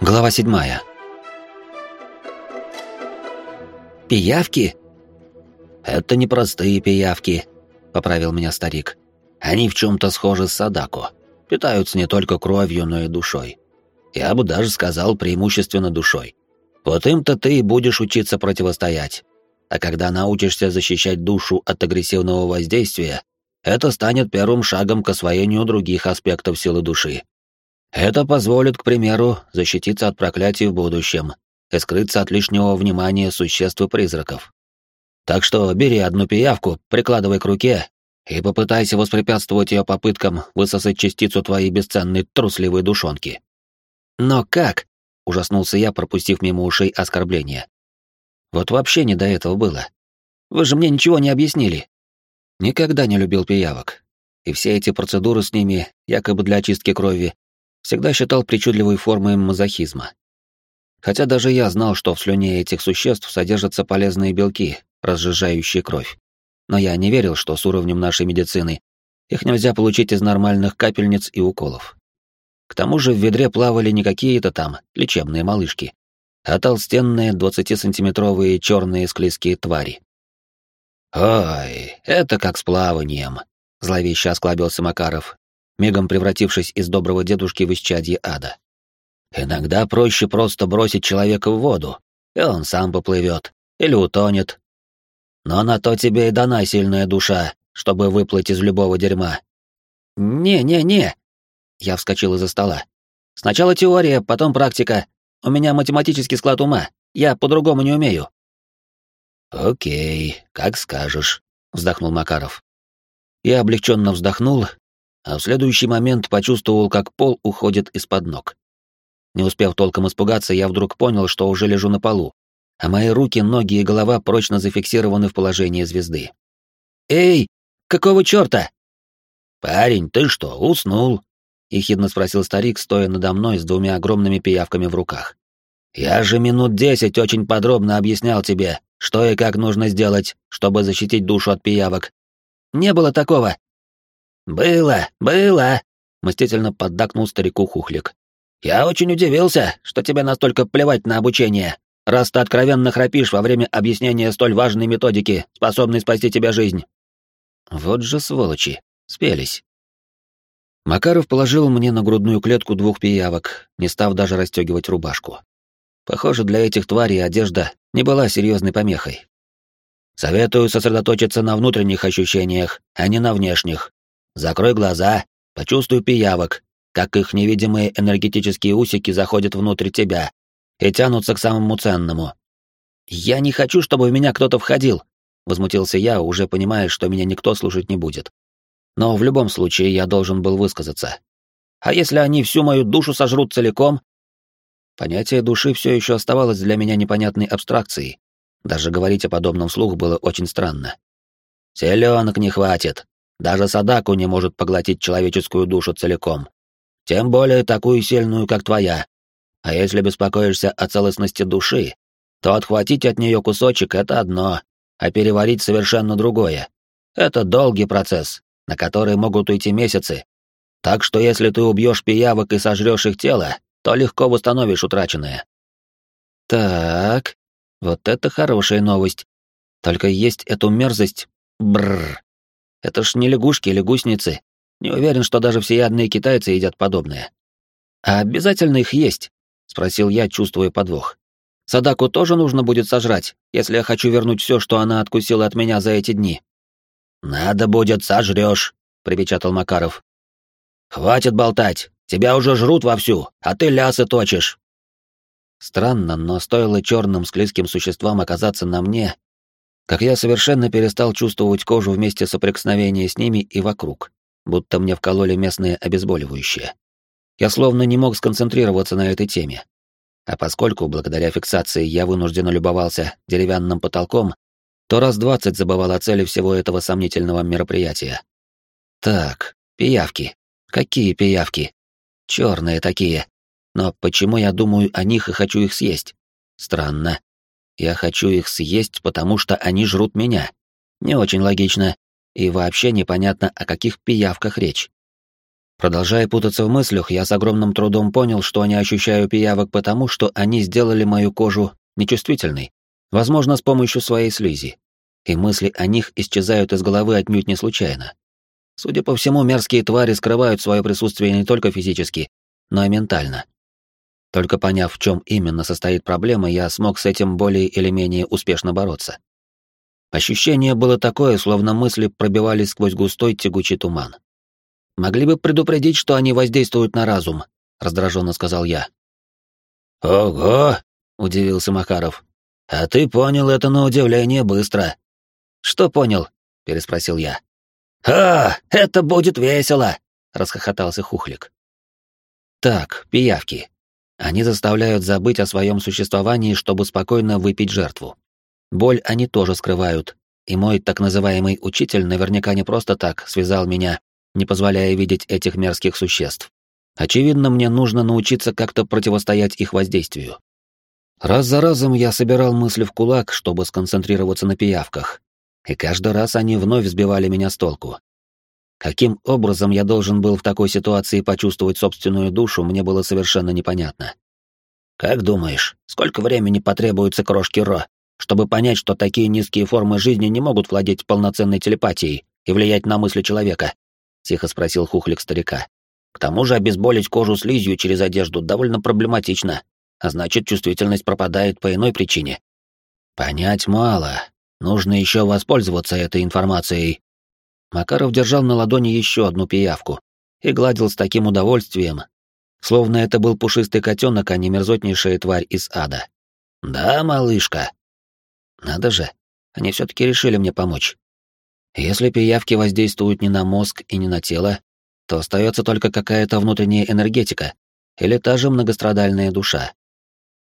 Глава седьмая. «Пиявки?» «Это не простые пиявки», — поправил меня старик. «Они в чем-то схожи с Садако. Питаются не только кровью, но и душой. Я бы даже сказал, преимущественно душой. Вот им-то ты и будешь учиться противостоять. А когда научишься защищать душу от агрессивного воздействия, это станет первым шагом к освоению других аспектов силы души. Это позволит, к примеру, защититься от проклятий в будущем и скрыться от лишнего внимания существ и призраков. Так что бери одну пиявку, прикладывай к руке и попытайся воспрепятствовать ее попыткам высосать частицу твоей бесценной трусливой душонки. Но как? Ужаснулся я, пропустив мимо ушей оскорбления. Вот вообще не до этого было. Вы же мне ничего не объяснили. Никогда не любил пиявок. И все эти процедуры с ними, якобы для очистки крови, всегда считал причудливой формой мазохизма. Хотя даже я знал, что в слюне этих существ содержатся полезные белки, разжижающие кровь. Но я не верил, что с уровнем нашей медицины их нельзя получить из нормальных капельниц и уколов. К тому же в ведре плавали не какие-то там лечебные малышки, а толстенные 20-сантиметровые черные склизкие твари. «Ой, это как с плаванием», — зловеще осклабился Макаров, мигом превратившись из доброго дедушки в исчадье ада. «Иногда проще просто бросить человека в воду, и он сам поплывет, или утонет. Но на то тебе и дана сильная душа, чтобы выплыть из любого дерьма». «Не-не-не!» Я вскочил из-за стола. «Сначала теория, потом практика. У меня математический склад ума. Я по-другому не умею». «Окей, как скажешь», — вздохнул Макаров. Я облегченно вздохнул а в следующий момент почувствовал, как пол уходит из-под ног. Не успев толком испугаться, я вдруг понял, что уже лежу на полу, а мои руки, ноги и голова прочно зафиксированы в положении звезды. «Эй, какого чёрта?» «Парень, ты что, уснул?» — ехидно спросил старик, стоя надо мной с двумя огромными пиявками в руках. «Я же минут десять очень подробно объяснял тебе, что и как нужно сделать, чтобы защитить душу от пиявок». «Не было такого», «Было, было!» — мстительно поддакнул старику Хухлик. «Я очень удивился, что тебе настолько плевать на обучение, раз ты откровенно храпишь во время объяснения столь важной методики, способной спасти тебе жизнь». Вот же сволочи, спелись. Макаров положил мне на грудную клетку двух пиявок, не став даже расстегивать рубашку. Похоже, для этих тварей одежда не была серьезной помехой. Советую сосредоточиться на внутренних ощущениях, а не на внешних. Закрой глаза, почувствуй пиявок, как их невидимые энергетические усики заходят внутрь тебя и тянутся к самому ценному. «Я не хочу, чтобы в меня кто-то входил», — возмутился я, уже понимая, что меня никто слушать не будет. Но в любом случае я должен был высказаться. «А если они всю мою душу сожрут целиком?» Понятие души все еще оставалось для меня непонятной абстракцией. Даже говорить о подобном вслух было очень странно. «Селенок не хватит», даже Садаку не может поглотить человеческую душу целиком. Тем более такую сильную, как твоя. А если беспокоишься о целостности души, то отхватить от нее кусочек — это одно, а переварить совершенно другое. Это долгий процесс, на который могут уйти месяцы. Так что если ты убьешь пиявок и сожрешь их тело, то легко восстановишь утраченное. Так, вот это хорошая новость. Только есть эту мерзость... Бррр. Это ж не лягушки или гусеницы. Не уверен, что даже всеядные китайцы едят подобное. А обязательно их есть? Спросил я, чувствуя подвох. Садаку тоже нужно будет сожрать, если я хочу вернуть все, что она откусила от меня за эти дни. Надо будет сожрешь, припечатал Макаров. Хватит болтать, тебя уже жрут вовсю, а ты лясы точишь. Странно, но стоило черным склизким существам оказаться на мне, как я совершенно перестал чувствовать кожу вместе соприкосновения с ними и вокруг, будто мне вкололи местные обезболивающие. Я словно не мог сконцентрироваться на этой теме. А поскольку благодаря фиксации я вынужденно любовался деревянным потолком, то раз двадцать забывал о цели всего этого сомнительного мероприятия. Так, пиявки. Какие пиявки? Черные такие. Но почему я думаю о них и хочу их съесть? Странно. Я хочу их съесть, потому что они жрут меня. Не очень логично. И вообще непонятно, о каких пиявках речь. Продолжая путаться в мыслях, я с огромным трудом понял, что не ощущаю пиявок потому, что они сделали мою кожу нечувствительной, возможно, с помощью своей слизи. И мысли о них исчезают из головы отнюдь не случайно. Судя по всему, мерзкие твари скрывают свое присутствие не только физически, но и ментально. Только поняв, в чем именно состоит проблема, я смог с этим более или менее успешно бороться. Ощущение было такое, словно мысли пробивались сквозь густой тягучий туман. Могли бы предупредить, что они воздействуют на разум, раздраженно сказал я. Ого, удивился Макаров. А ты понял это на удивление быстро. Что понял? переспросил я. А, это будет весело, расхохотался Хухлик. Так, пиявки. Они заставляют забыть о своем существовании, чтобы спокойно выпить жертву. Боль они тоже скрывают, и мой так называемый учитель наверняка не просто так связал меня не позволяя видеть этих мерзких существ. Очевидно, мне нужно научиться как-то противостоять их воздействию. Раз за разом я собирал мысли в кулак, чтобы сконцентрироваться на пиявках, и каждый раз они вновь сбивали меня с толку. Каким образом я должен был в такой ситуации почувствовать собственную душу, мне было совершенно непонятно. «Как думаешь, сколько времени потребуется крошке Ро, чтобы понять, что такие низкие формы жизни не могут владеть полноценной телепатией и влиять на мысли человека?» — тихо спросил Хухлик старика. «К тому же обезболить кожу слизью через одежду довольно проблематично, а значит, чувствительность пропадает по иной причине». «Понять мало. Нужно еще воспользоваться этой информацией». Макаров держал на ладони еще одну пиявку и гладил с таким удовольствием, словно это был пушистый котенок, а не мерзотнейшая тварь из ада. «Да, малышка». «Надо же, они все-таки решили мне помочь. Если пиявки воздействуют не на мозг и не на тело, то остается только какая-то внутренняя энергетика или та же многострадальная душа.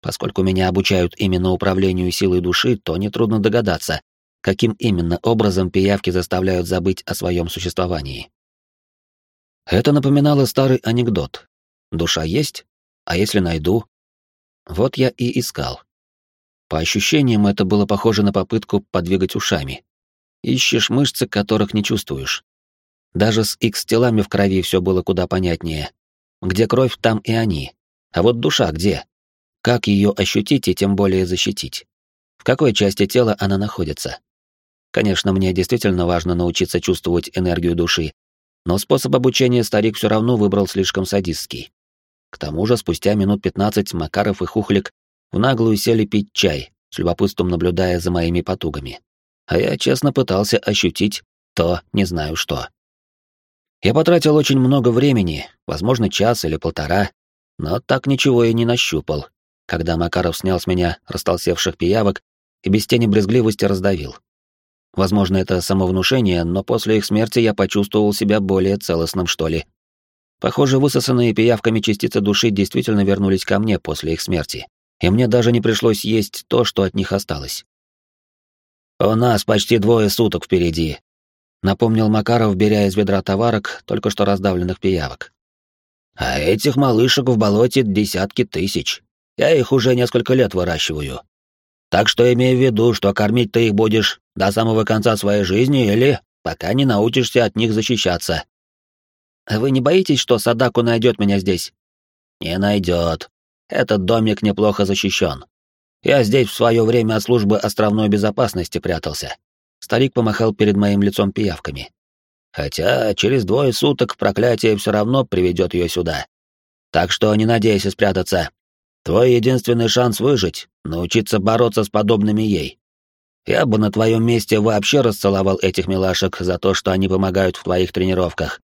Поскольку меня обучают именно управлению силой души, то нетрудно догадаться, каким именно образом пиявки заставляют забыть о своем существовании. Это напоминало старый анекдот. Душа есть, а если найду? Вот я и искал. По ощущениям, это было похоже на попытку подвигать ушами. Ищешь мышцы, которых не чувствуешь. Даже с X-телами в крови все было куда понятнее. Где кровь, там и они. А вот душа где? Как ее ощутить и тем более защитить? В какой части тела она находится? Конечно, мне действительно важно научиться чувствовать энергию души, но способ обучения старик все равно выбрал слишком садистский. К тому же, спустя минут пятнадцать Макаров и Хухлик в наглую сели пить чай, с любопытством наблюдая за моими потугами а я честно пытался ощутить то не знаю что. Я потратил очень много времени, возможно, час или полтора, но так ничего и не нащупал, когда Макаров снял с меня растолсевших пиявок и без тени брезгливости раздавил. Возможно, это самовнушение, но после их смерти я почувствовал себя более целостным, что ли. Похоже, высосанные пиявками частицы души действительно вернулись ко мне после их смерти, и мне даже не пришлось есть то, что от них осталось. «У нас почти двое суток впереди», — напомнил Макаров, беря из ведра товарок только что раздавленных пиявок. «А этих малышек в болоте десятки тысяч. Я их уже несколько лет выращиваю. Так что имей в виду, что кормить ты их будешь до самого конца своей жизни или пока не научишься от них защищаться». «А вы не боитесь, что Садаку найдет меня здесь?» «Не найдет. Этот домик неплохо защищен. Я здесь в свое время от службы островной безопасности прятался. Старик помахал перед моим лицом пиявками. Хотя через двое суток проклятие все равно приведет ее сюда. Так что не надейся спрятаться. Твой единственный шанс выжить — научиться бороться с подобными ей. Я бы на твоем месте вообще расцеловал этих милашек за то, что они помогают в твоих тренировках.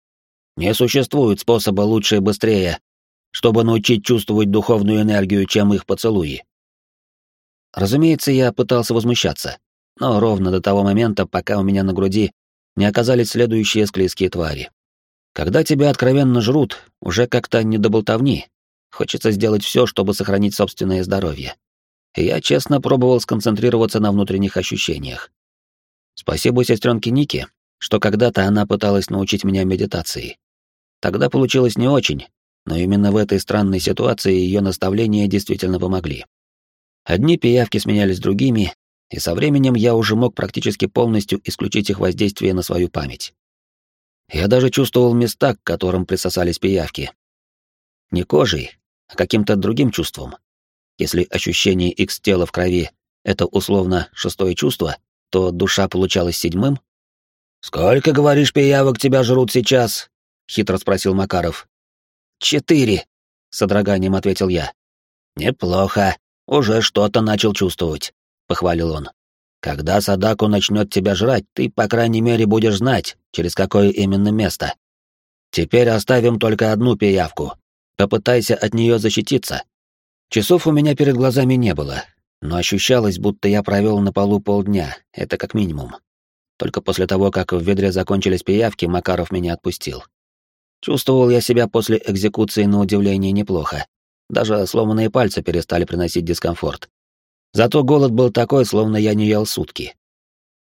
Не существует способа лучше и быстрее, чтобы научить чувствовать духовную энергию, чем их поцелуи. Разумеется, я пытался возмущаться, но ровно до того момента, пока у меня на груди не оказались следующие склизкие твари. Когда тебя откровенно жрут, уже как-то не до болтовни. Хочется сделать все, чтобы сохранить собственное здоровье. Я честно пробовал сконцентрироваться на внутренних ощущениях. Спасибо сестренке Нике, что когда-то она пыталась научить меня медитации. Тогда получилось не очень, но именно в этой странной ситуации ее наставления действительно помогли. Одни пиявки сменялись другими, и со временем я уже мог практически полностью исключить их воздействие на свою память. Я даже чувствовал места, к которым присосались пиявки. Не кожей, а каким-то другим чувством. Если ощущение X тела в крови — это условно шестое чувство, то душа получалась седьмым? «Сколько, говоришь, пиявок тебя жрут сейчас?» — хитро спросил Макаров. «Четыре», — с содроганием ответил я. «Неплохо. Уже что-то начал чувствовать», — похвалил он. «Когда Садаку начнет тебя жрать, ты, по крайней мере, будешь знать, через какое именно место. Теперь оставим только одну пиявку. Попытайся от нее защититься». Часов у меня перед глазами не было, но ощущалось, будто я провел на полу полдня, это как минимум. Только после того, как в ведре закончились пиявки, Макаров меня отпустил. Чувствовал я себя после экзекуции на удивление неплохо. Даже сломанные пальцы перестали приносить дискомфорт. Зато голод был такой, словно я не ел сутки.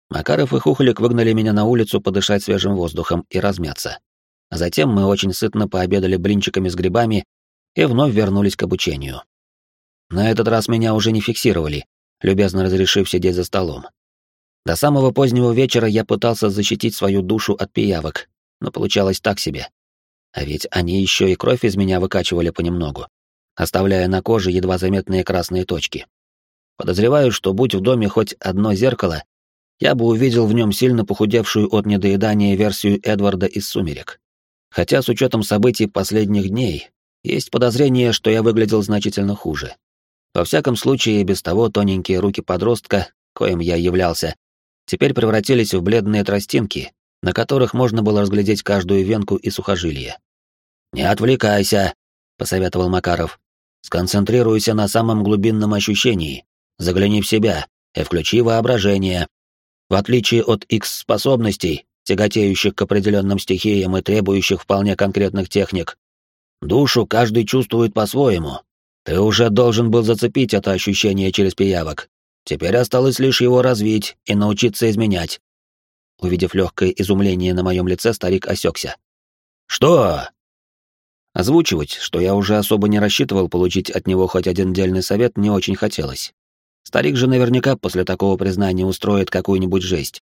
Макаров и Хухолик выгнали меня на улицу подышать свежим воздухом и размяться. А затем мы очень сытно пообедали блинчиками с грибами и вновь вернулись к обучению. На этот раз меня уже не фиксировали, любезно разрешив сидеть за столом. До самого позднего вечера я пытался защитить свою душу от пиявок, но получалось так себе. А ведь они еще и кровь из меня выкачивали понемногу, оставляя на коже едва заметные красные точки. Подозреваю, что будь в доме хоть одно зеркало, я бы увидел в нем сильно похудевшую от недоедания версию Эдварда из «Сумерек». Хотя с учетом событий последних дней, есть подозрение, что я выглядел значительно хуже. Во всяком случае, без того тоненькие руки подростка, коим я являлся, теперь превратились в бледные тростинки, на которых можно было разглядеть каждую венку и сухожилие. «Не отвлекайся», — посоветовал Макаров. «Сконцентрируйся на самом глубинном ощущении, загляни в себя и включи воображение. В отличие от X-способностей, тяготеющих к определенным стихиям и требующих вполне конкретных техник, душу каждый чувствует по-своему. Ты уже должен был зацепить это ощущение через пиявок, Теперь осталось лишь его развить и научиться изменять. Увидев легкое изумление на моем лице, старик осекся. «Что?» Озвучивать, что я уже особо не рассчитывал получить от него хоть один дельный совет, не очень хотелось. Старик же наверняка после такого признания устроит какую-нибудь жесть.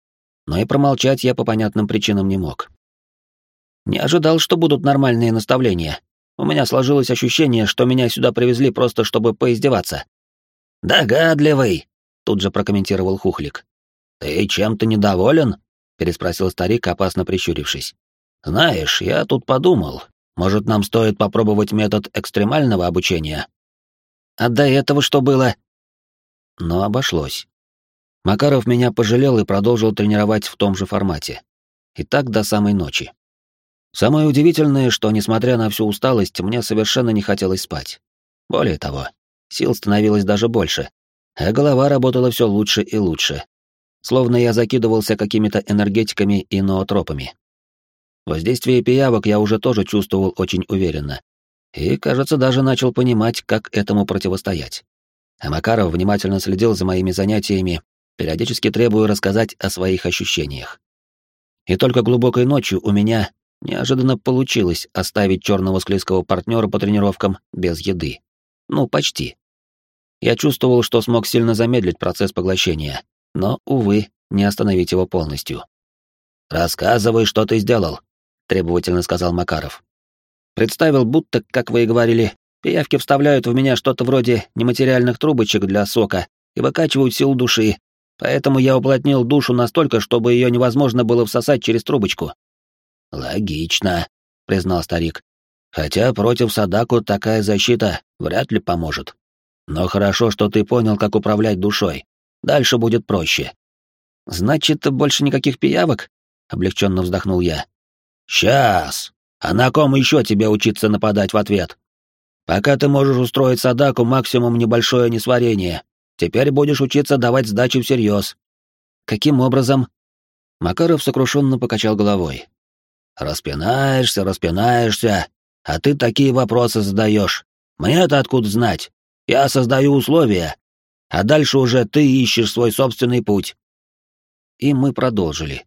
Но и промолчать я по понятным причинам не мог. Не ожидал, что будут нормальные наставления. У меня сложилось ощущение, что меня сюда привезли просто чтобы поиздеваться. «Догадливый!» тут же прокомментировал Хухлик. «Ты чем-то недоволен?» — переспросил старик, опасно прищурившись. «Знаешь, я тут подумал, может, нам стоит попробовать метод экстремального обучения?» «А до этого что было?» Но обошлось. Макаров меня пожалел и продолжил тренировать в том же формате. И так до самой ночи. Самое удивительное, что, несмотря на всю усталость, мне совершенно не хотелось спать. Более того, сил становилось даже больше, а голова работала все лучше и лучше. Словно я закидывался какими-то энергетиками и ноотропами. Воздействие пиявок я уже тоже чувствовал очень уверенно. И, кажется, даже начал понимать, как этому противостоять. А Макаров внимательно следил за моими занятиями, периодически требуя рассказать о своих ощущениях. И только глубокой ночью у меня неожиданно получилось оставить черного склизкого партнера по тренировкам без еды. Ну, почти. Я чувствовал, что смог сильно замедлить процесс поглощения, но, увы, не остановить его полностью. «Рассказывай, что ты сделал», — требовательно сказал Макаров. Представил, будто, как вы и говорили, пиявки вставляют в меня что-то вроде нематериальных трубочек для сока и выкачивают силу души, поэтому я уплотнил душу настолько, чтобы ее невозможно было всосать через трубочку. «Логично», — признал старик. «Хотя против Садаку такая защита вряд ли поможет. Но хорошо, что ты понял, как управлять душой. Дальше будет проще. Значит, больше никаких пиявок? Облегченно вздохнул я. Сейчас. А на ком еще тебе учиться нападать в ответ? Пока ты можешь устроить Садаку максимум небольшое несварение. Теперь будешь учиться давать сдачи всерьез. Каким образом? Макаров сокрушенно покачал головой. Распинаешься, распинаешься, а ты такие вопросы задаешь. Мне это откуда знать? Я создаю условия, а дальше уже ты ищешь свой собственный путь. И мы продолжили.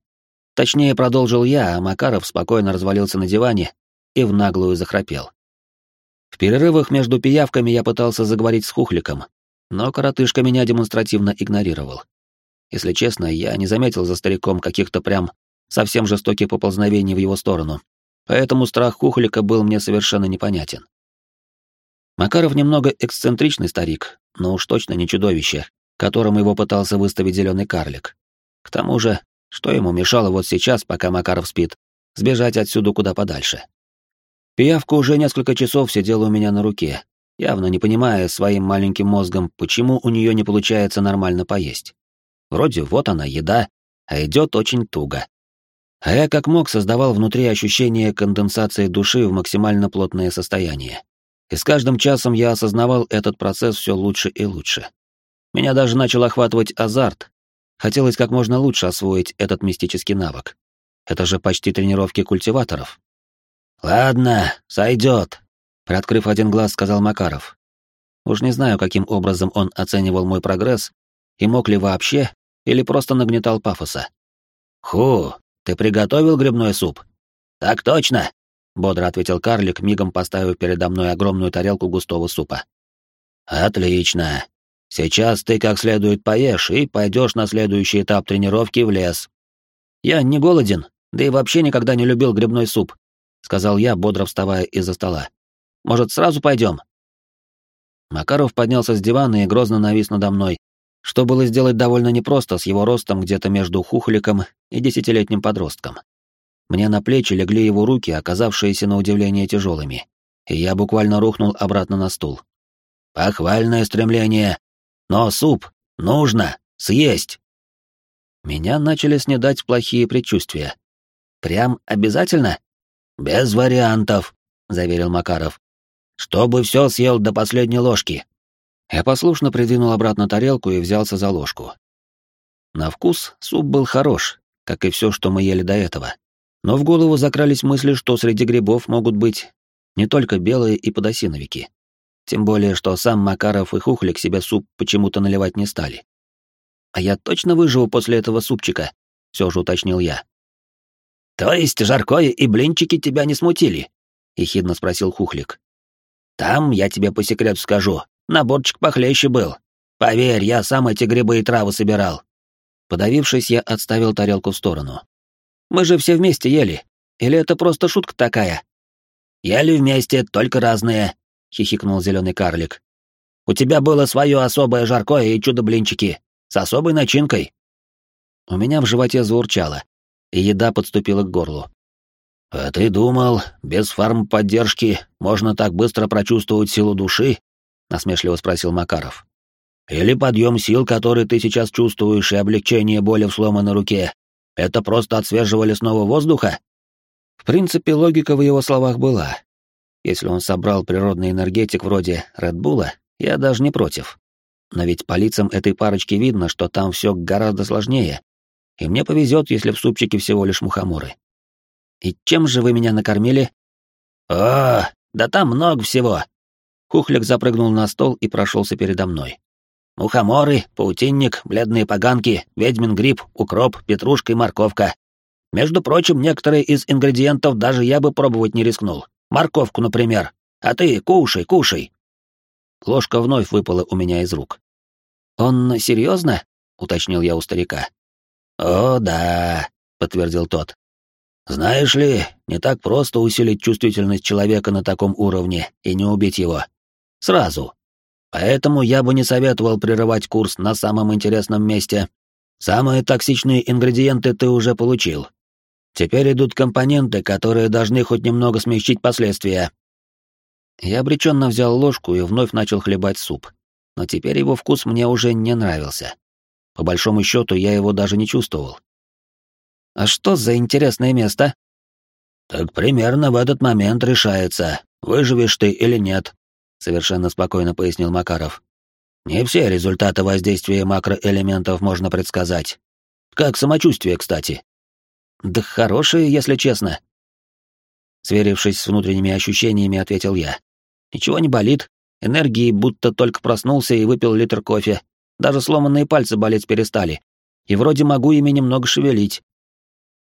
Точнее, продолжил я, а Макаров спокойно развалился на диване и в наглую захрапел. В перерывах между пиявками я пытался заговорить с Хухликом, но коротышка меня демонстративно игнорировал. Если честно, я не заметил за стариком каких-то прям совсем жестоких поползновений в его сторону, поэтому страх Кухлика был мне совершенно непонятен. Макаров немного эксцентричный старик, но уж точно не чудовище, которым его пытался выставить зеленый карлик. К тому же, что ему мешало вот сейчас, пока Макаров спит, сбежать отсюда куда подальше. Пиявка уже несколько часов сидела у меня на руке, явно не понимая своим маленьким мозгом, почему у нее не получается нормально поесть. Вроде вот она, еда, а идет очень туго. А я как мог создавал внутри ощущение конденсации души в максимально плотное состояние. И с каждым часом я осознавал этот процесс все лучше и лучше. Меня даже начал охватывать азарт. Хотелось как можно лучше освоить этот мистический навык. Это же почти тренировки культиваторов. «Ладно, сойдет», — приоткрыв один глаз, сказал Макаров. Уж не знаю, каким образом он оценивал мой прогресс, и мог ли вообще, или просто нагнетал пафоса. «Ху, ты приготовил грибной суп?» «Так точно», — бодро ответил карлик, мигом поставив передо мной огромную тарелку густого супа. «Отлично. Сейчас ты как следует поешь и пойдешь на следующий этап тренировки в лес». «Я не голоден, да и вообще никогда не любил грибной суп», — сказал я, бодро вставая из-за стола. «Может, сразу пойдем?» Макаров поднялся с дивана и грозно навис надо мной, что было сделать довольно непросто с его ростом где-то между хухликом и десятилетним подростком. Мне на плечи легли его руки, оказавшиеся на удивление тяжелыми, и я буквально рухнул обратно на стул. «Похвальное стремление! Но суп нужно съесть!» Меня начали снедать плохие предчувствия. «Прям обязательно?» «Без вариантов», — заверил Макаров. «Чтобы все съел до последней ложки». Я послушно придвинул обратно тарелку и взялся за ложку. На вкус суп был хорош, как и все, что мы ели до этого. Но в голову закрались мысли, что среди грибов могут быть не только белые и подосиновики. Тем более, что сам Макаров и Хухлик себе суп почему-то наливать не стали. «А я точно выживу после этого супчика?» — все же уточнил я. «То есть жаркое и блинчики тебя не смутили?» — ехидно спросил Хухлик. «Там, я тебе по секрету скажу, наборчик похлеще был. Поверь, я сам эти грибы и травы собирал». Подавившись, я отставил тарелку в сторону. «Мы же все вместе ели. Или это просто шутка такая?» «Ели вместе, только разные», — хихикнул зеленый карлик. «У тебя было свое особое жаркое и чудо-блинчики, с особой начинкой». У меня в животе заурчало, и еда подступила к горлу. «А ты думал, без фармподдержки можно так быстро прочувствовать силу души?» — насмешливо спросил Макаров. «Или подъем сил, который ты сейчас чувствуешь, и облегчение боли в сломанной руке, это просто от свежего лесного воздуха?» В принципе, логика в его словах была. Если он собрал природный энергетик вроде Редбула, я даже не против. Но ведь по лицам этой парочки видно, что там все гораздо сложнее, и мне повезет, если в супчике всего лишь мухоморы. И чем же вы меня накормили? О, да там много всего. Кухлик запрыгнул на стол и прошелся передо мной. Мухоморы, паутинник, бледные поганки, ведьмин гриб, укроп, петрушка и морковка. Между прочим, некоторые из ингредиентов даже я бы пробовать не рискнул. Морковку, например. А ты кушай, кушай. Ложка вновь выпала у меня из рук. Он серьезно? уточнил я у старика. «О, да», — подтвердил тот. «Знаешь ли, не так просто усилить чувствительность человека на таком уровне и не убить его. Сразу. Поэтому я бы не советовал прерывать курс на самом интересном месте. Самые токсичные ингредиенты ты уже получил. Теперь идут компоненты, которые должны хоть немного смягчить последствия». Я обреченно взял ложку и вновь начал хлебать суп. Но теперь его вкус мне уже не нравился. По большому счету, я его даже не чувствовал. А что за интересное место? Так примерно в этот момент решается, выживешь ты или нет, совершенно спокойно пояснил Макаров. Не все результаты воздействия макроэлементов можно предсказать. Как самочувствие, кстати. Да хорошее, если честно. Сверившись с внутренними ощущениями, ответил я. Ничего не болит, энергии будто только проснулся и выпил литр кофе, даже сломанные пальцы болеть перестали. И вроде могу ими немного шевелить.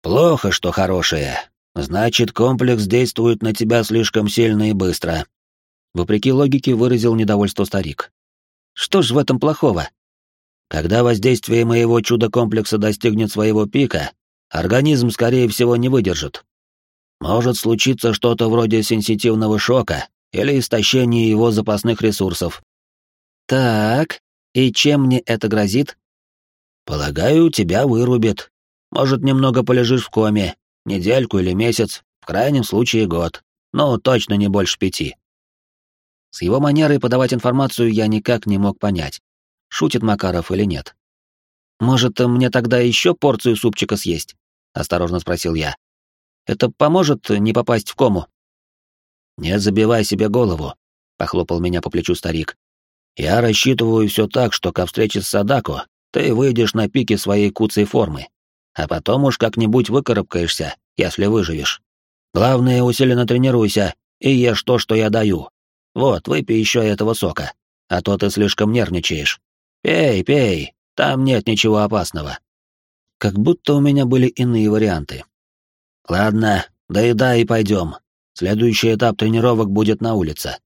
Плохо, что хорошее. Значит, комплекс действует на тебя слишком сильно и быстро. Вопреки логике выразил недовольство старик. Что ж в этом плохого? Когда воздействие моего чудо-комплекса достигнет своего пика, Организм, скорее всего, не выдержит. Может случиться что-то вроде сенситивного шока или истощения его запасных ресурсов. Так, и чем мне это грозит? Полагаю, тебя вырубит. Может, немного полежишь в коме, недельку или месяц, в крайнем случае год. Но точно не больше пяти. С его манерой подавать информацию я никак не мог понять, шутит Макаров или нет. Может, мне тогда еще порцию супчика съесть? Осторожно спросил я. Это поможет не попасть в кому? Не забивай себе голову, похлопал меня по плечу старик. Я рассчитываю все так, что ко встрече с Садако ты выйдешь на пике своей куцей формы, а потом уж как-нибудь выкарабкаешься, если выживешь. Главное, усиленно тренируйся и ешь то, что я даю. Вот, выпей еще этого сока, а то ты слишком нервничаешь. Пей, пей, там нет ничего опасного. Как будто у меня были иные варианты. Ладно, доедай и пойдем. Следующий этап тренировок будет на улице.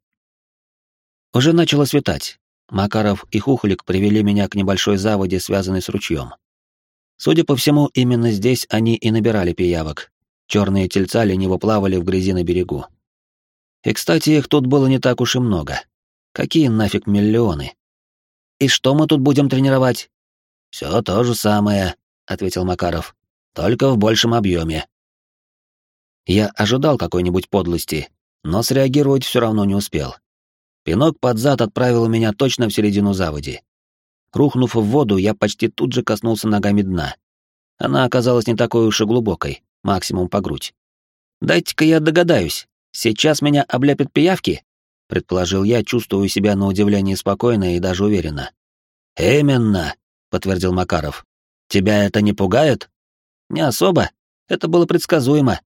Уже начало светать. Макаров и Хухлик привели меня к небольшой заводе, связанной с ручьем. Судя по всему, именно здесь они и набирали пиявок. Черные тельца лениво плавали в грязи на берегу. И, кстати, их тут было не так уж и много. Какие нафиг миллионы? И что мы тут будем тренировать? Все то же самое, ответил Макаров. Только в большем объеме. Я ожидал какой-нибудь подлости, но среагировать все равно не успел. Пинок под зад отправил меня точно в середину заводи. Рухнув в воду, я почти тут же коснулся ногами дна. Она оказалась не такой уж и глубокой, максимум по грудь. «Дайте-ка я догадаюсь, сейчас меня обляпят пиявки?» — предположил я, чувствуя себя на удивление спокойно и даже уверенно. «Именно», — подтвердил Макаров. «Тебя это не пугает?» «Не особо. Это было предсказуемо».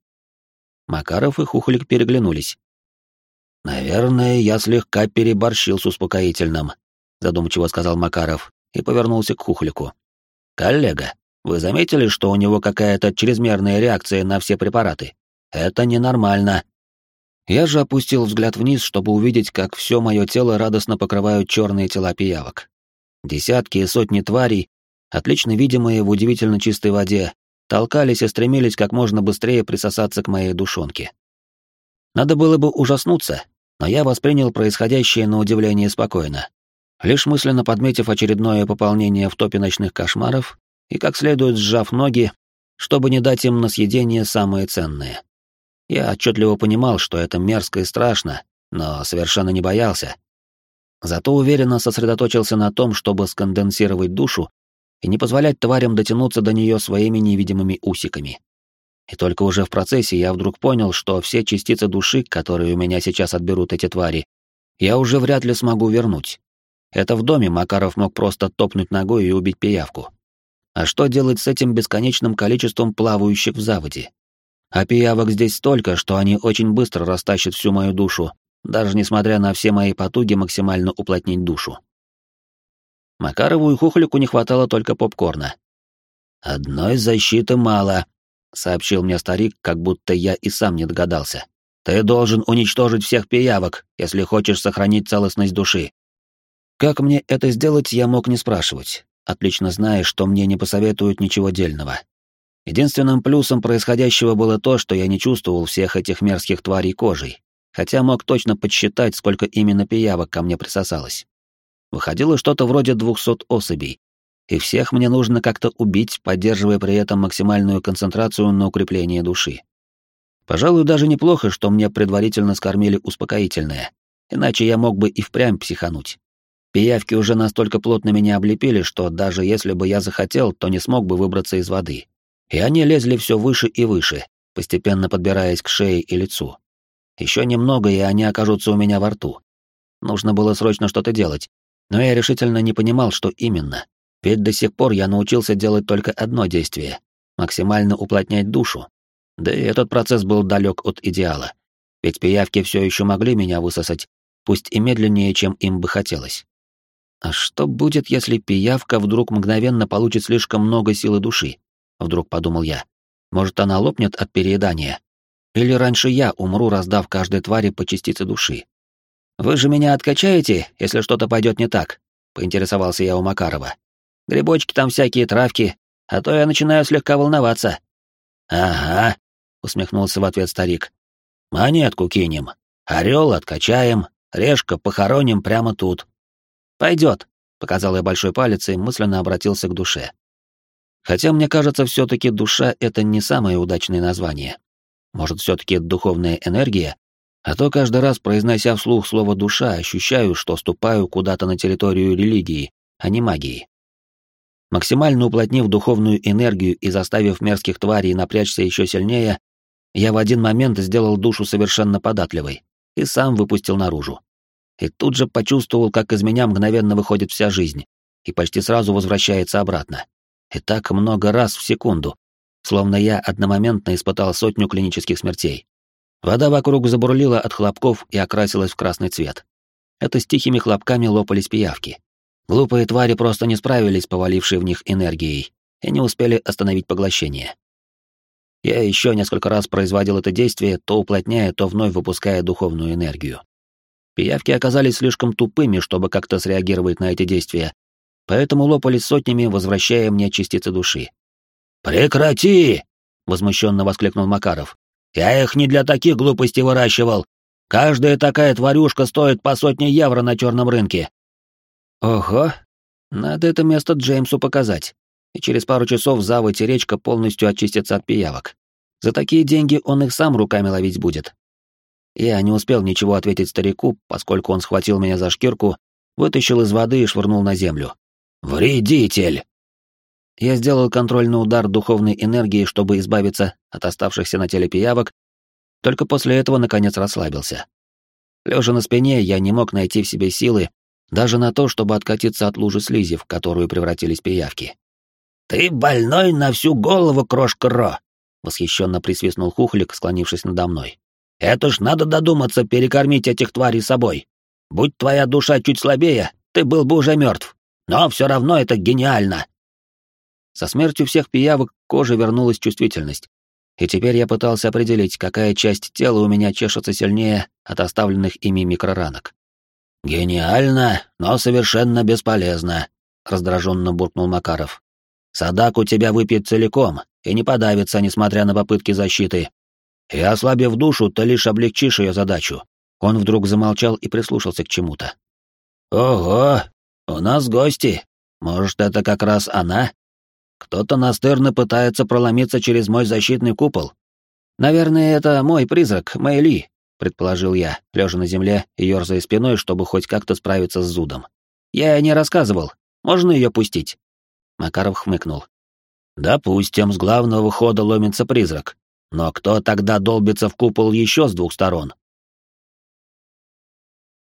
Макаров и Хухлик переглянулись. «Наверное, я слегка переборщил с успокоительным», — задумчиво сказал Макаров и повернулся к Хухлику. «Коллега, вы заметили, что у него какая-то чрезмерная реакция на все препараты? Это ненормально». Я же опустил взгляд вниз, чтобы увидеть, как все мое тело радостно покрывают черные тела пиявок. Десятки и сотни тварей, отлично видимые в удивительно чистой воде, толкались и стремились как можно быстрее присосаться к моей душонке. Надо было бы ужаснуться, но я воспринял происходящее на удивление спокойно, лишь мысленно подметив очередное пополнение в топе ночных кошмаров и как следует сжав ноги, чтобы не дать им на съедение самое ценное. Я отчетливо понимал, что это мерзко и страшно, но совершенно не боялся. Зато уверенно сосредоточился на том, чтобы сконденсировать душу и не позволять тварям дотянуться до нее своими невидимыми усиками. И только уже в процессе я вдруг понял, что все частицы души, которые у меня сейчас отберут эти твари, я уже вряд ли смогу вернуть. Это в доме Макаров мог просто топнуть ногой и убить пиявку. А что делать с этим бесконечным количеством плавающих в заводе? А пиявок здесь столько, что они очень быстро растащат всю мою душу, даже несмотря на все мои потуги максимально уплотнить душу. Макарову и Хухлику не хватало только попкорна. «Одной защиты мало», — сообщил мне старик, как будто я и сам не догадался. «Ты должен уничтожить всех пиявок, если хочешь сохранить целостность души». Как мне это сделать, я мог не спрашивать, отлично зная, что мне не посоветуют ничего дельного. Единственным плюсом происходящего было то, что я не чувствовал всех этих мерзких тварей кожей, хотя мог точно подсчитать, сколько именно пиявок ко мне присосалось. Выходило что-то вроде двухсот особей, и всех мне нужно как-то убить, поддерживая при этом максимальную концентрацию на укрепление души. Пожалуй, даже неплохо, что мне предварительно скормили успокоительное, иначе я мог бы и впрямь психануть. Пиявки уже настолько плотно меня облепили, что даже если бы я захотел, то не смог бы выбраться из воды. И они лезли все выше и выше, постепенно подбираясь к шее и лицу. Еще немного, и они окажутся у меня во рту. Нужно было срочно что-то делать, но я решительно не понимал, что именно. Ведь до сих пор я научился делать только одно действие — максимально уплотнять душу. Да и этот процесс был далек от идеала. Ведь пиявки все еще могли меня высосать, пусть и медленнее, чем им бы хотелось. А что будет, если пиявка вдруг мгновенно получит слишком много силы души? Вдруг подумал я. Может, она лопнет от переедания? Или раньше я умру, раздав каждой твари по частице души? Вы же меня откачаете, если что-то пойдет не так? Поинтересовался я у Макарова. Грибочки там всякие, травки, а то я начинаю слегка волноваться. Ага, усмехнулся в ответ старик. Монетку кинем, орел откачаем, решка похороним прямо тут. Пойдет, показал я большой палец и мысленно обратился к душе. Хотя мне кажется, все-таки душа — это не самое удачное название. Может, все-таки духовная энергия? А то каждый раз, произнося вслух слово «душа», ощущаю, что ступаю куда-то на территорию религии, а не магии. Максимально уплотнив духовную энергию и заставив мерзких тварей напрячься еще сильнее, я в один момент сделал душу совершенно податливой и сам выпустил наружу. И тут же почувствовал, как из меня мгновенно выходит вся жизнь и почти сразу возвращается обратно. И так много раз в секунду, словно я одномоментно испытал сотню клинических смертей. Вода вокруг забурлила от хлопков и окрасилась в красный цвет. Это с тихими хлопками лопались пиявки. Глупые твари просто не справились с повалившей в них энергией и не успели остановить поглощение. Я еще несколько раз производил это действие, то уплотняя, то вновь выпуская духовную энергию. Пиявки оказались слишком тупыми, чтобы как-то среагировать на эти действия, поэтому лопались сотнями, возвращая мне частицы души. «Прекрати!» — возмущенно воскликнул Макаров. «Я их не для таких глупостей выращивал. Каждая такая тварюшка стоит по сотне евро на черном рынке». «Ого! Надо это место Джеймсу показать. И через пару часов заводь и речка полностью очистятся от пиявок. За такие деньги он их сам руками ловить будет». Я не успел ничего ответить старику, поскольку он схватил меня за шкирку, вытащил из воды и швырнул на землю. «Вредитель!» Я сделал контрольный удар духовной энергии, чтобы избавиться от оставшихся на теле пиявок, только после этого, наконец, расслабился. Лежа на спине, я не мог найти в себе силы даже на то, чтобы откатиться от лужи слизи, в которую превратились пиявки. «Ты больной на всю голову, крошка Ро!» — восхищенно присвистнул Хухлик, склонившись надо мной. «Это ж надо додуматься перекормить этих тварей собой. Будь твоя душа чуть слабее, ты был бы уже мертв. Но все равно это гениально. Со смертью всех пиявок коже вернулась чувствительность, и теперь я пытался определить, какая часть тела у меня чешется сильнее от оставленных ими микроранок. «Гениально, но совершенно бесполезно», — раздраженно буркнул Макаров. «Садак у тебя выпьет целиком и не подавится, несмотря на попытки защиты. И ослабив душу, ты лишь облегчишь ее задачу». Он вдруг замолчал и прислушался к чему-то. «Ого, у нас гости. Может, это как раз она?» Кто-то настырно пытается проломиться через мой защитный купол. Наверное, это мой призрак, Мэйли, предположил я, лежа на земле и ерзая спиной, чтобы хоть как-то справиться с зудом. Я не рассказывал. Можно ее пустить? Макаров хмыкнул. Допустим, с главного хода ломится призрак. Но кто тогда долбится в купол еще с двух сторон?